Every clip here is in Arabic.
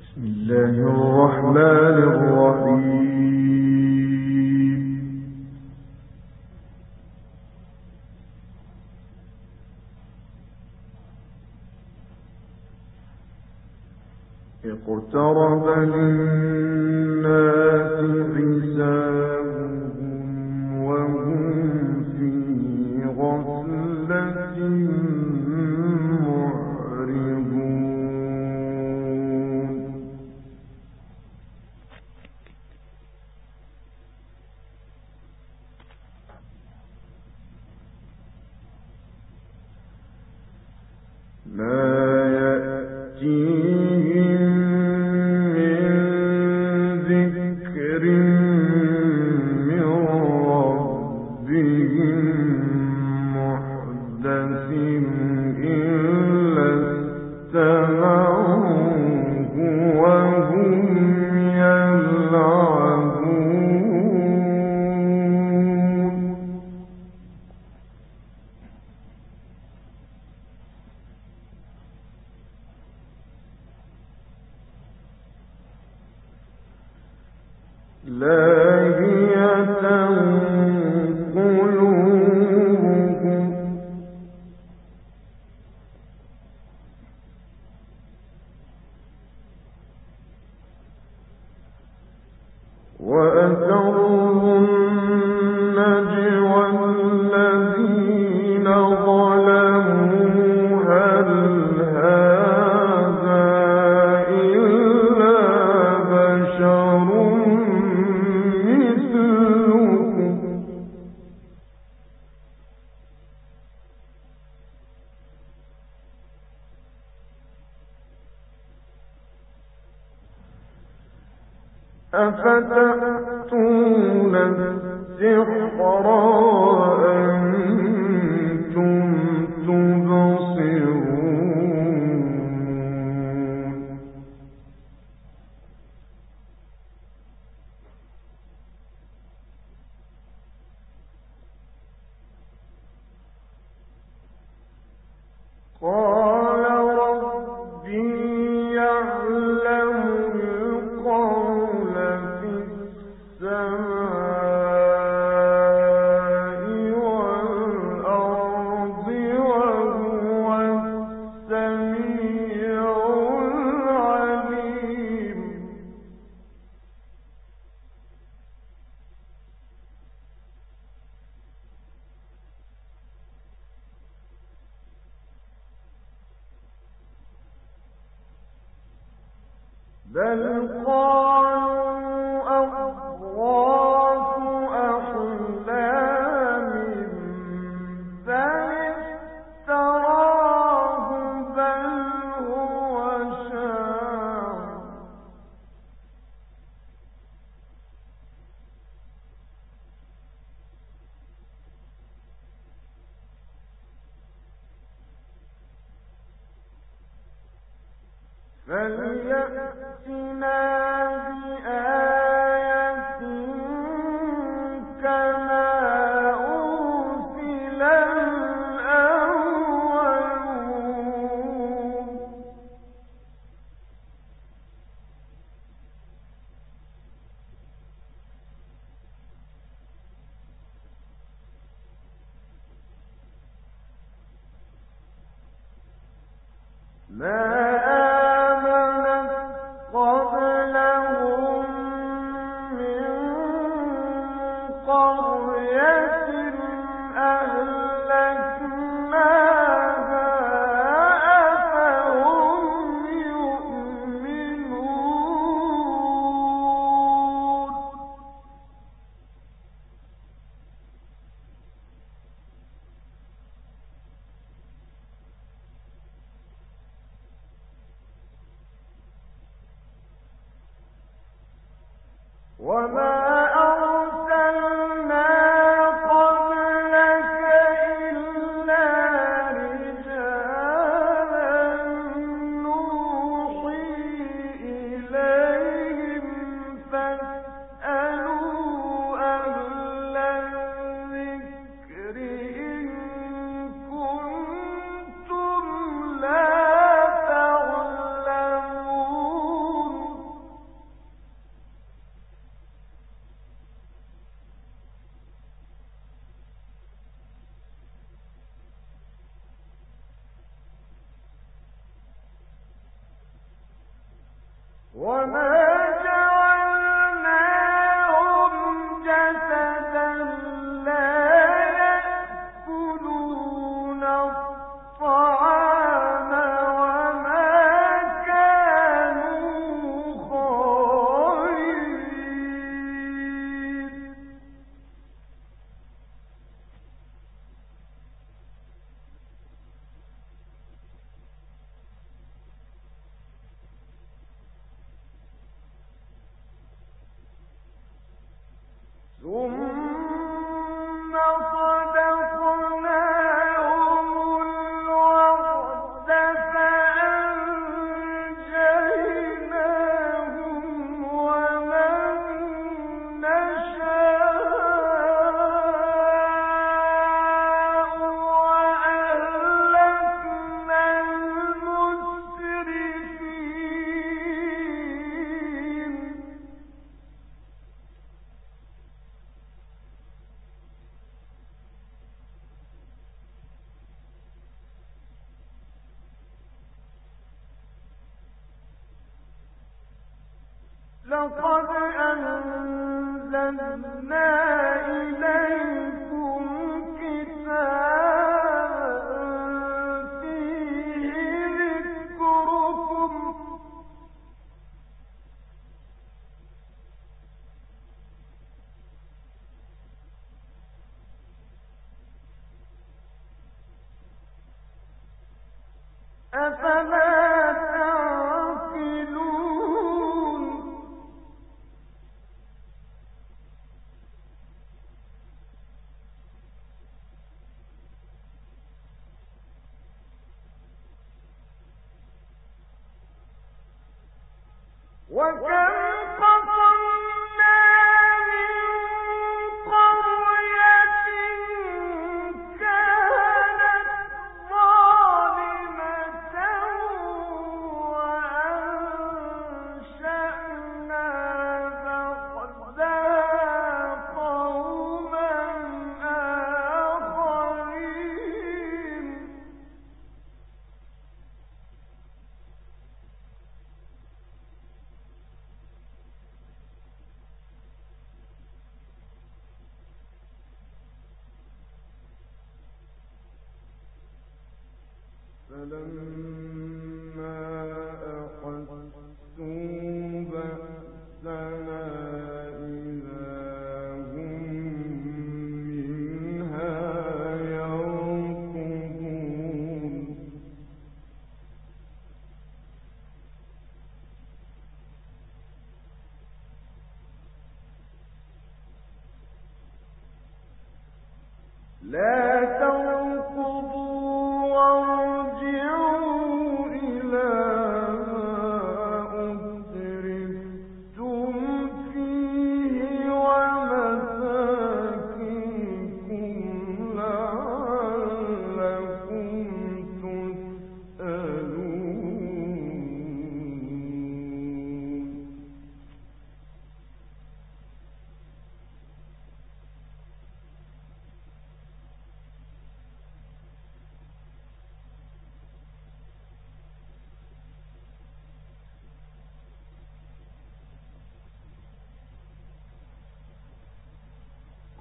بسم الله الرحمن الرحيم. اقترب للناس لا وأسر فليأتنا بآية لقد أفلا فلما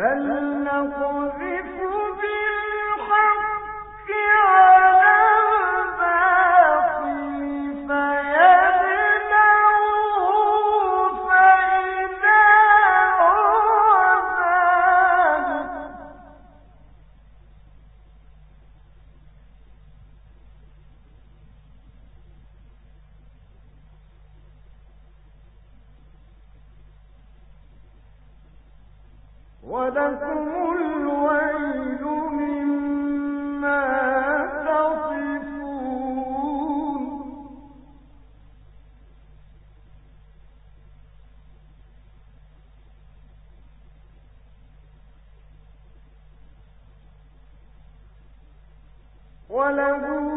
بل نقذف وله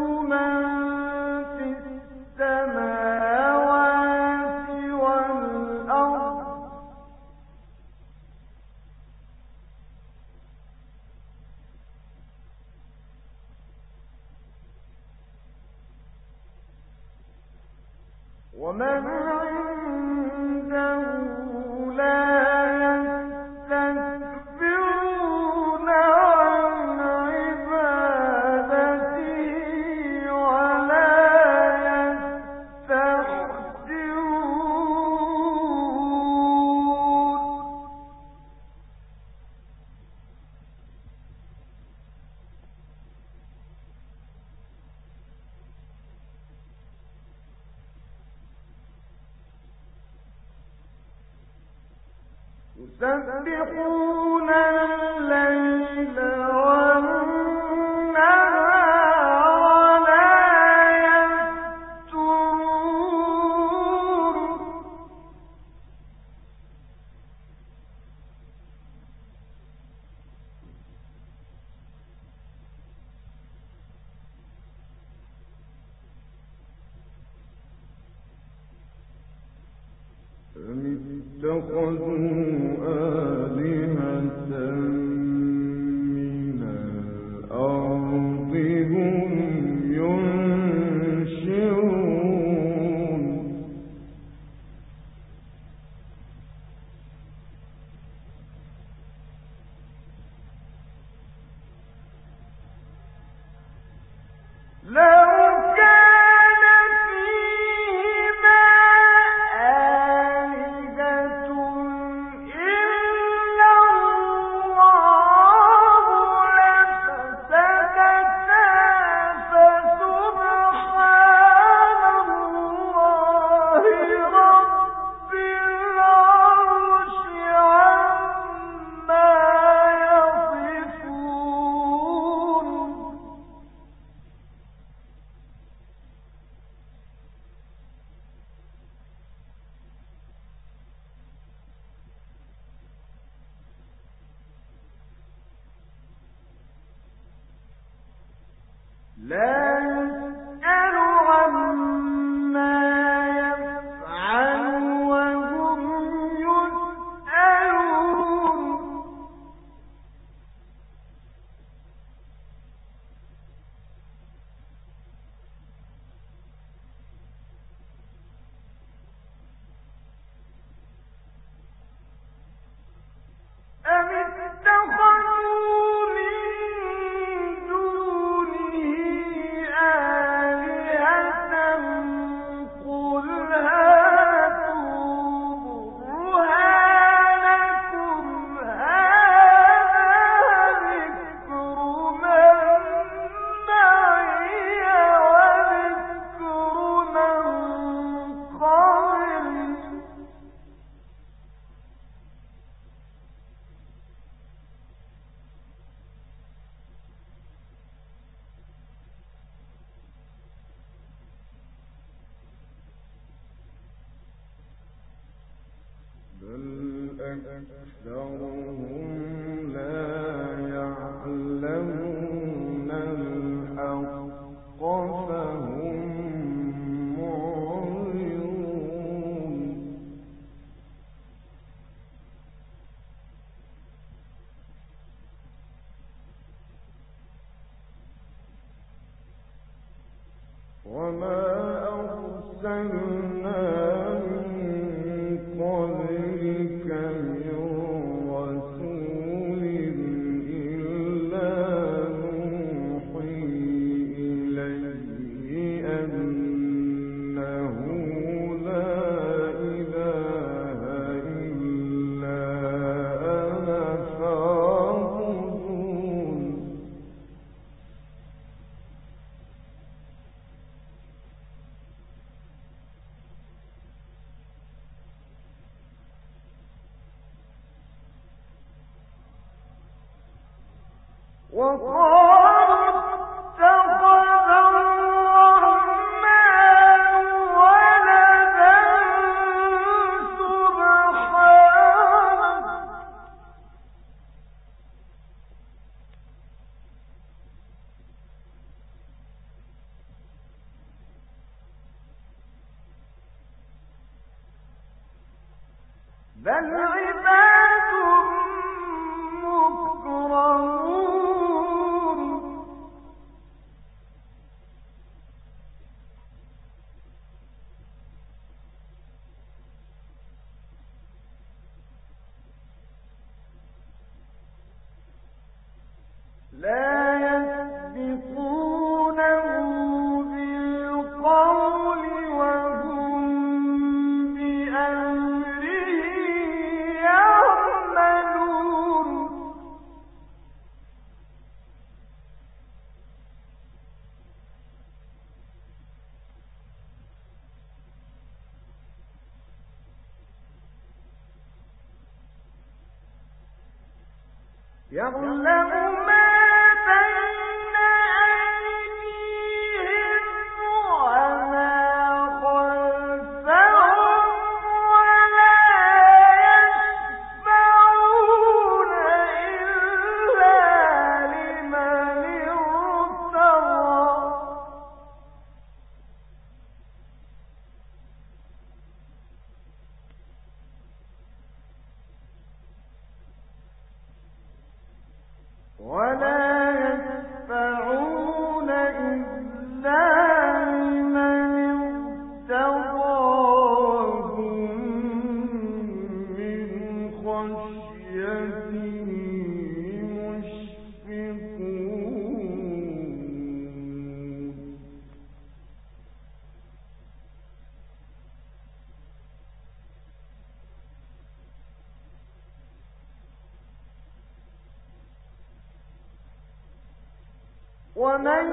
يسبحون الليل فاستكبروا الْبَاطِلِ يعلم ومن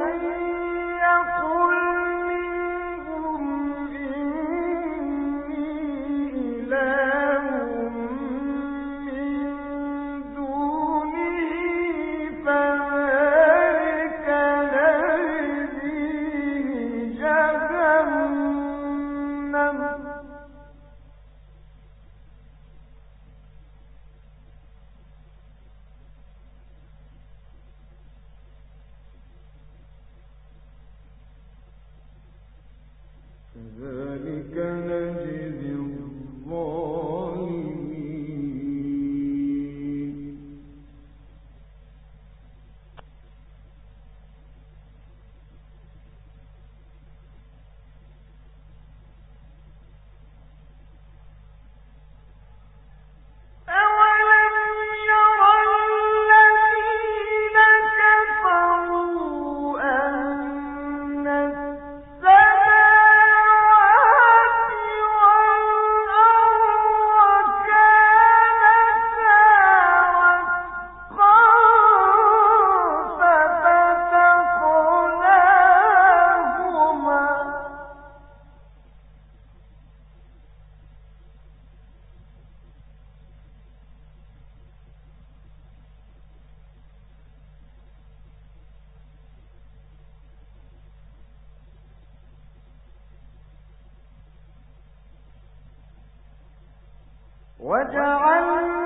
وجعلنا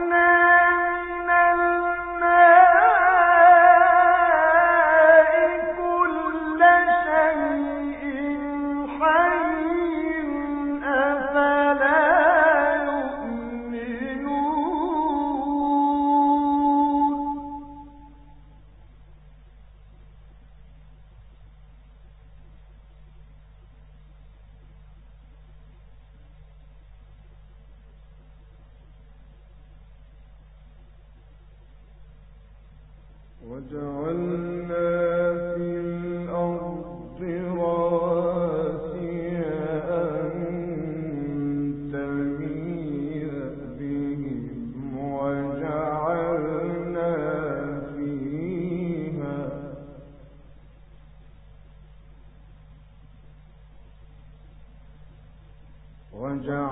فيها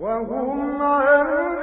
وهم عن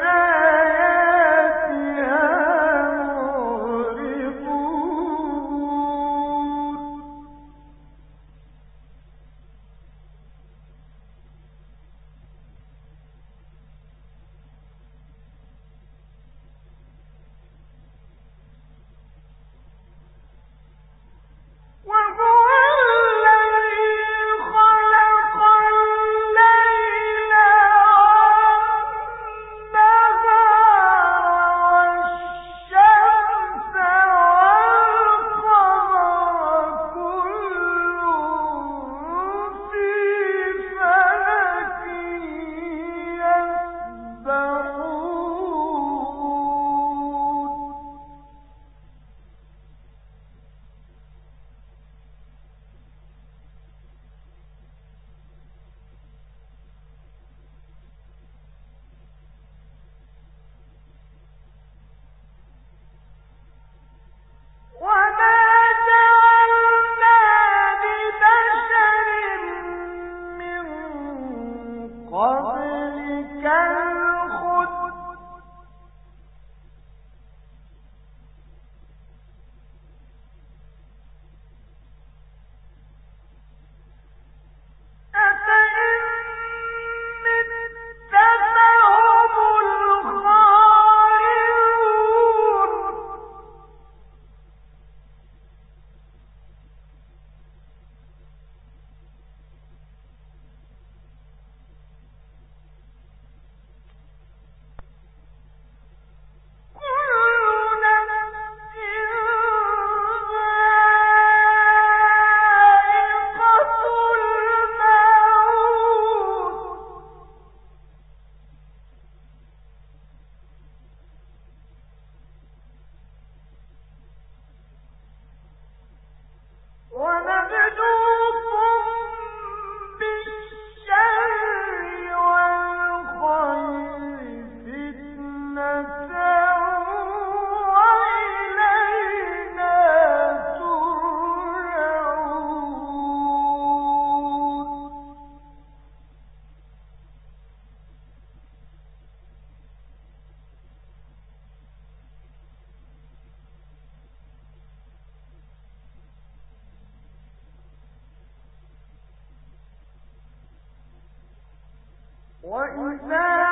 وَإِذَا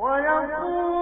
ويقول